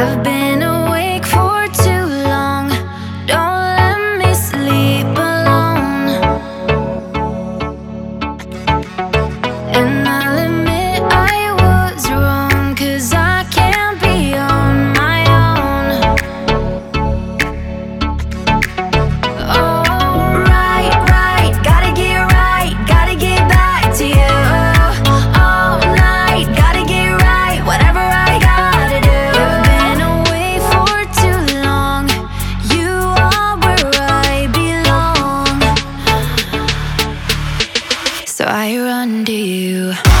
I've been To you.